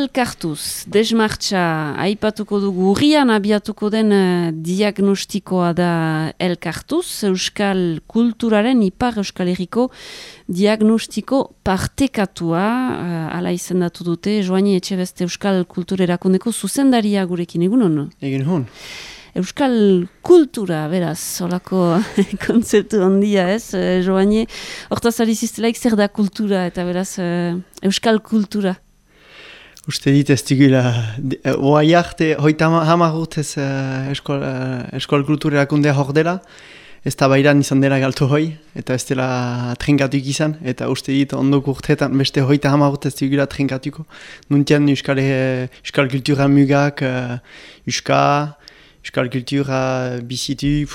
elkartuz, desmartxa, aipatuko dugu urrian abiatuko den uh, diagnostikoa da elkartuz, euskal kulturaren ipar euskal erriko diagnostiko partekatua, uh, ala izendatu dute, joani etxe beste euskal kulturerakundeko zuzendaria gurekin, egun hon? Egin hon. Euskal kultura, beraz, solako konzeptu handia ez, uh, joani, hortaz aliziztelaik zer da kultura, eta beraz, uh, euskal kultura. Uste dit ez digula, oai arte, hoita hamar urtez uh, eskol, uh, eskol kulturera kundea hor dela, ez da bairan izan dela galtu hoi, eta ez dela trinkatuik izan, eta uste dit ondok urteetan beste hoita hamar urtez digula trinkatuko. Nuntian euskal, euskal kultura mugak, uh, euska, euskal kultura bizitu,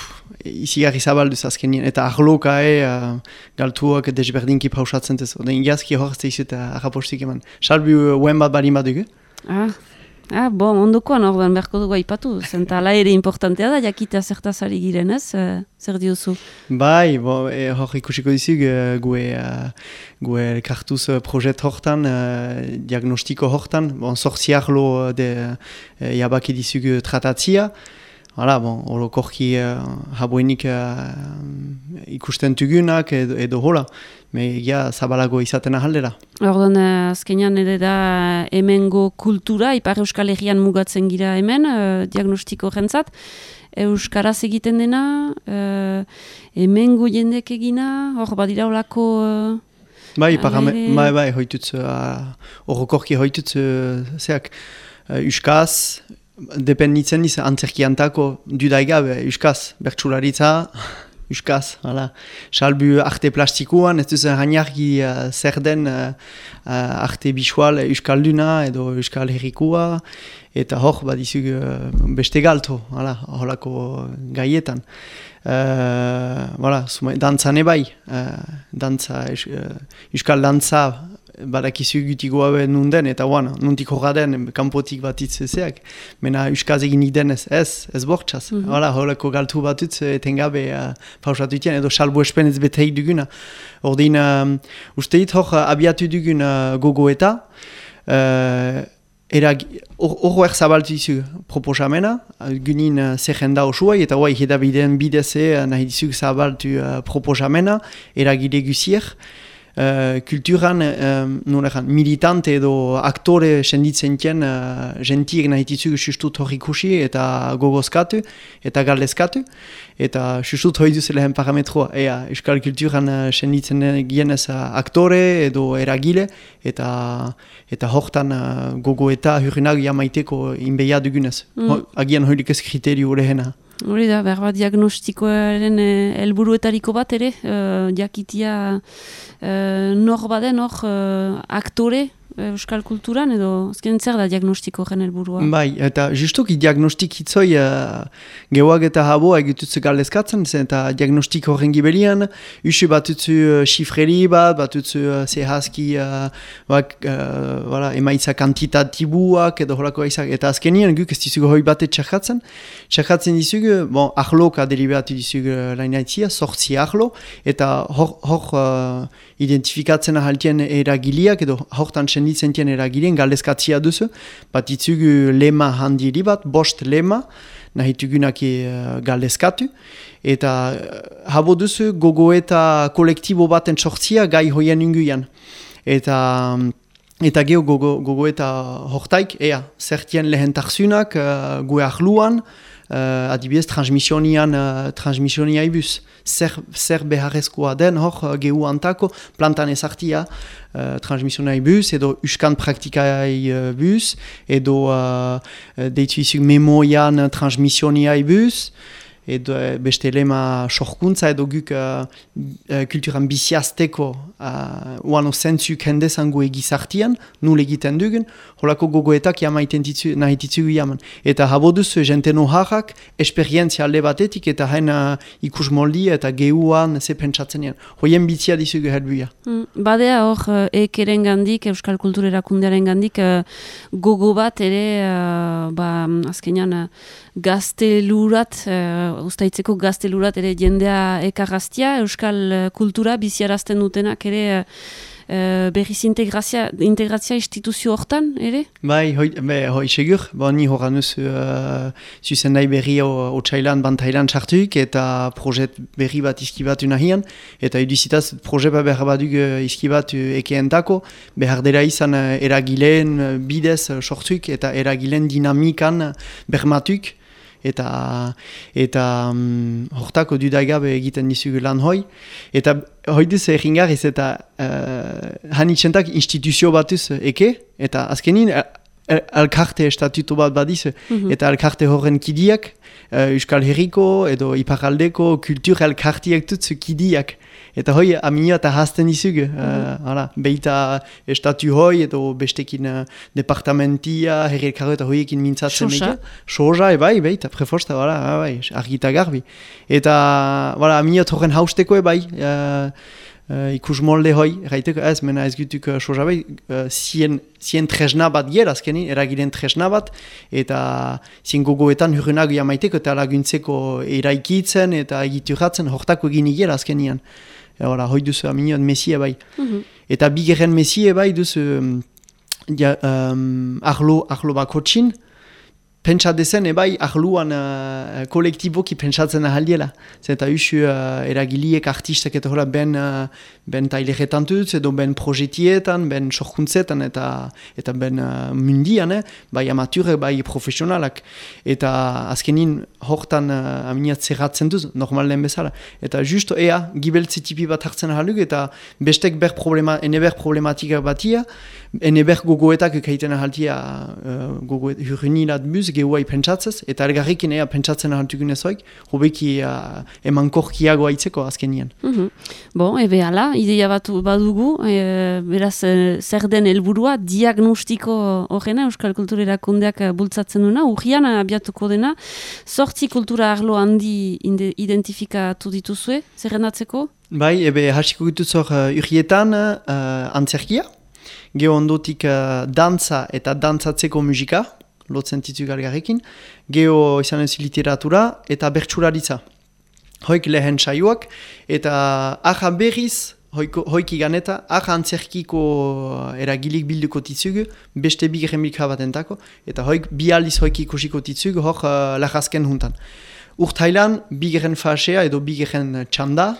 izi garri zabalduz azkenien, eta arloka e, uh, galtuak desberdinki pausatzen tezu. Oden ingazki hor zeizu eta arrapostik eman. Salbi uen bat bali badugu? Ah, ah bon, ondokoan orduan berko dugu aipatu, zenta ala ere importantea da, jakitea zertaz ari giren ez, uh, zer diozu? Bai, bo, e, hor ikusiko dizug, uh, gue, uh, gue kartuz projet hortan, uh, diagnostiko hortan, bon, sortzi arlo de uh, jabaki dizug tratatzia, Hala, bon, orokorki uh, habuenik uh, ikusten tugunak edo, edo hola, me ja zabalago izaten ahaldera. Ordan, uh, azkenean ere da hemengo kultura, ipar euskal egian mugatzen gira hemen, uh, diagnostiko jentzat, euskaraz egiten dena, uh, hemengo jendek egina, hor badira olako... Uh, bai, parame, bai, bai, hoitutz, uh, orokorki hoitutz, uh, zeak, uh, euskaz, dependitzen diz, antzerki antako dudaigabe, euskaz, bertsularitza, euskaz, hala. Salbu arte plastikuan, ez duzen hainargi uh, zer den uh, uh, arte bisual euskalduna edo euskal herrikua, eta hor, badizug uh, beste galto, hala, holako gaietan. Uh, voilà, dantzan ebai, uh, dantza, euskal dantza badakizu gutigo haue nunden, eta wana, nuntik horra den, kanpotik bat itzezeak. Mena uskaz egin iden ez, ez, ez bortxaz. Mm -hmm. holako galtu bat utz, etengabe uh, pausatu iten, edo salbo espen ez beteik duguna. Ordin, um, uste hit hor abiatu dugun uh, gogo eta, uh, Horro er zabaltu izu proposamena, gunin uh, zerrenda osuai, eta guai hedabideen bideze uh, nahi dizuk zabaltu uh, proposamena, eragide guzier. Uh, kulturan uh, militante edo aktore senditzen tien uh, gentiek nahi ditzugu sustut hori ikusi eta gogozkatu eta galdezkatu. Eta sustut hori duz lehen parametroa. Ea euskal kulturan uh, senditzen gienez uh, aktore edo eragile eta eta hortan uh, gogo eta hurrinak jamaiteko inbeia dugunez. Mm. agian horik ez kriterio horrehena Hori da, behar bat diagnostikoaren eh, helburuetariko bat ere, uh, jakitia uh, nor baden, nor uh, aktore, euskal kulturan edo azken zer da diagnostiko gen helburua. Bai, eta justuki diagnostik hitzoi uh, gehuak eta haboa egitutzu galdezkatzen, zen eta diagnostiko horren gibelian, usu batutzu uh, xifreri bat, batutzu uh, zehazki uh, bak, uh, voilà, emaitza kantitatibuak edo horako aizak, eta azkenien guk ez dizugu hoi bate txakatzen, txakatzen dizugu, bon, ahloka deliberatu dizugu lainaitzia, sortzi ahlo, eta hor, hor uh, identifikatzen ahaltien eragiliak edo hortan senditzen tien eragileen galdezkatzia duzu, bat itzugu lema handiri bat, bost lema, nahi tugunak uh, galdezkatu, eta uh, habo duzu gogo eta kolektibo baten sortzia gai hoien inguian. Eta... Eta geho gogo, gogo eta hortaik, ea, zertien lehen tarzunak, uh, gue ahluan, uh, adibidez transmisionian uh, transmisionia ibuz. Zer, zer beharrezkoa den hor uh, gehu antako plantan ezartia uh, transmisionia ibuz edo uskan praktikai uh, buz edo uh, deitu izuk memoian transmisionia ibuz edo e, beste lema sorkuntza edo guk uh, kulturan biziazteko uh, uano zentzuk hendezango egizartian, nul egiten dugun, holako gogoetak jama itentitzu, nahi ditzugu jaman. Eta habo duzu jente noharrak, esperientzia alde batetik eta hain uh, ikus moldi eta gehuan ze pentsatzen ean. Hoien bizia dizugu helbuia. Mm, badea hor, ekeren gandik, Euskal Kulturerakundearen gandik, uh, gogo bat ere, uh, ba, azkenean, uh, gaztelurat, uh, ustaitzeko gaztelurat ere jendea ekarraztia, euskal uh, kultura biziarazten dutenak ere uh, berriz integrazia, integrazia instituzio hortan, ere? Bai, hoi, be, hoi segur, bo ni horan nuz uh, zuzen nahi berri otxailan, bantailan sartuik, eta projet berri bat izkibatu nahian, eta eduzitaz projet bat behar baduk uh, izkibatu ekeentako, behar dela izan eragileen bidez sortuik, eta eragileen dinamikan bermatuk, eta eta um, hortako dudagabe egiten dizugu lan hoi. Eta hoi duz egin eta uh, hanitzentak instituzio batuz eke, eta azkenin alkarte estatutu bat badiz, mm eta alkarte horren kidiak, uh, Euskal Herriko edo Iparaldeko kultur elkartiak tutzu kidiak. Eta hoi, aminio eta hasten izug, mm -hmm. uh, beita estatu hoi, edo bestekin uh, departamentia, herrielkarro eta hoiekin mintzatzen. Sosa? Sosa, ebai, beita, preforsta, voilà, bai, argita garbi. Eta, voilà, aminio horren hausteko, ebai, uh, uh, ikus molde hoi, erraiteko ez, mena ez gutuk uh, soja bai, uh, zien, zien tresna bat ger, azkeni, eragiren tresna bat, eta zien gogoetan hurrenak jamaiteko eta laguntzeko eraikitzen eta egituratzen hortako egin ger azkenian. Eta hoi duzu aminion mesie bai. Mm Eta bigerren mesie bai duzu um, ja, um, arlo, arlo bako txin, pentsa dezen ebai ahluan uh, kolektiboki pentsatzen ahaldiela. Zeta usu uh, eragiliek artistak eta hola ben, uh, ben taileretan dut, edo ben projetietan, ben sorkuntzetan eta eta ben uh, mundian, eh? bai amature, bai profesionalak. Eta azkenin hortan uh, aminiat zerratzen duz, normal lehen bezala. Eta justo ea, gibeltze tipi bat hartzen ahaluk, eta bestek ber problema, ene ber problematika batia, ene ber gogoetak ekaiten ahaltia uh, gogoet, hurrinilat buz, gehuai pentsatzez, eta elgarrikin ea pentsatzen ahantugun ezoik, hobeki uh, eman korkiago aitzeko azkenien. Mm -hmm. Bon, ebe ala, ideia bat badugu, e, beraz, e, zer den helburua diagnostiko horrena, Euskal Kultura erakundeak bultzatzen duna, urrian abiatuko dena, sortzi kultura arlo handi identifikatu dituzue, zerrendatzeko? Bai, ebe hasiko dituzor uh, urrietan uh, antzerkia, geho ondotik uh, dantza eta dantzatzeko musika, lotzen titu gargarekin, geho izan ez literatura eta bertsuraritza. Hoik lehen saioak, eta aha berriz, hoik, hoik iganeta, aha antzerkiko eragilik bilduko titzugu, beste bi gremilka bat entako, eta hoik bi aldiz hoik ikusiko titzugu, hor uh, lajazken juntan. Urtailan, bi geren fasea edo bi geren txanda,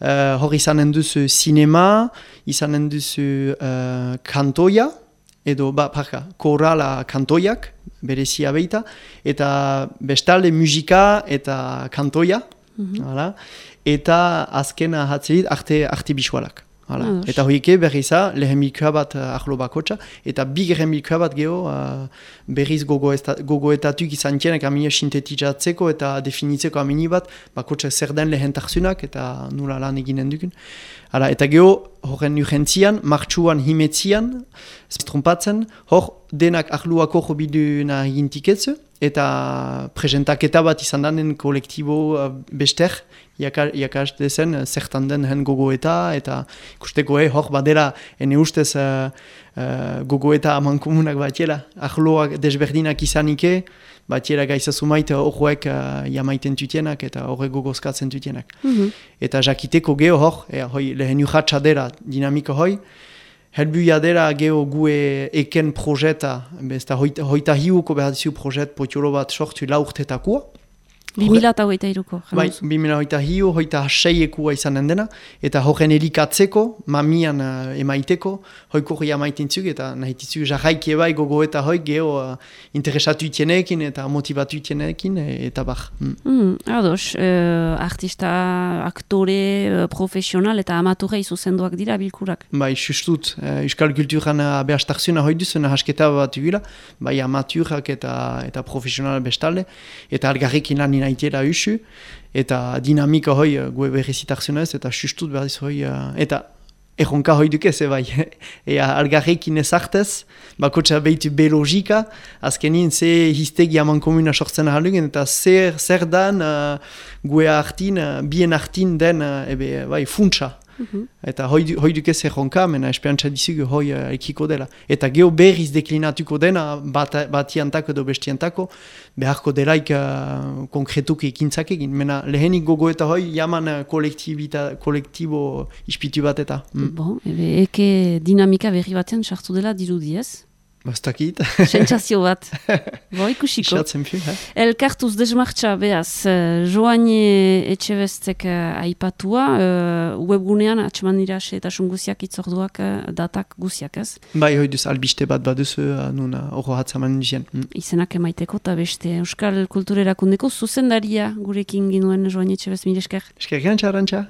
uh, hor izanen duzu sinema, izanen duzu uh, kantoia, edo ba, parka, korala kantoiak, berezia beita, eta bestalde musika eta kantoia, mm eta azkena hatzerit arte, arte bisualak. Hala. Eta hoike berriza lehen milkoa bat uh, ahlo bakotxa, eta bigeren milkoa bat geho uh, berriz gogoetatuk izan txenak amina sintetizatzeko eta definitzeko amini bat, bakotxa zer den lehen tarzunak eta nula lan eginen dukun. Hala, eta geho horren urgentzian, martxuan himetzian, trompatzen, hor denak ahluako jobidu nahi gintiketzu, eta presentaketa bat izan den kolektibo uh, bester, iakaste dezen uh, zertan den hen gogoeta, eta ikusteko eh, hor badera, ene ustez uh, uh, gogoeta aman komunak batiela, ahloak desberdinak izanike, batiela gaizazu maite horrek uh, jamaiten tutienak eta horrek gogozkatzen tutienak. Mm Eta jakiteko geho hor, e, hoi, lehen urratxa dela dinamiko hoi, helbuia dela geho gue eken projeta, bezta hoita, hoita hiuko behar dizu projet potiolo bat sortu laurtetakua, Bimila eta hoita iruko. Bai, bimila hoita hiu, hoita seiekua izanen dena, eta horren erikatzeko, mamian uh, emaiteko, hoiko hori amaitintzuk, eta nahi titzuk jarraiki ebai gogo eta hoik geho uh, interesatu itienekin eta motivatu itienekin, eta bar. Mm. Mm, ados, uh, artista, aktore, uh, profesional eta amaturei zuzenduak dira bilkurak? Bai, sustut, uh, euskal kulturan uh, behastarzuna hoi duzun, hasketa bat gula, bai amaturak eta, eta profesional bestalde, eta algarrekin lan naitiela usu, eta dinamika hoi uh, gue berrezitarzionez, eta sustut berriz hoi, uh, eta erronka hoi dukez, bai, ea algarrekin ezartez, bakotxa behitu belogika, azkenin ze histegi aman komuna sortzen ahalugen, eta zer, zer dan uh, gue hartin, uh, bien hartin den, uh, ebe, bai, funtsa. Eta hoi, hoi duk ez erronka, mena esperantza dizugu hoi uh, ekiko dela. Eta geho berriz deklinatuko dena, bat, batiantako edo bestiantako, beharko delaik uh, konkretuk ekintzak egin. Mena lehenik gogo eta hoi, jaman uh, kolektibo ispitu bat eta. Mm. Bon, eke dinamika berri batean sartu dela dirudiez? Bastakit. Sentsazio bat. Bo, ikusiko. Xatzen fi, eh? Elkartuz desmartza behaz, uh, joanie etxe bestek uh, aipatua, uh, webgunean atxeman dira eta sunguziak itzorduak uh, datak guziak, ez? Bai, hoi duz albiste bat baduzu, uh, nuna horro hatzaman nizien. Mm. Izenak emaiteko eta beste Euskal Kulturerakundeko zuzendaria gurekin ginuen joanie etxe bez, mire esker. Esker gantxa,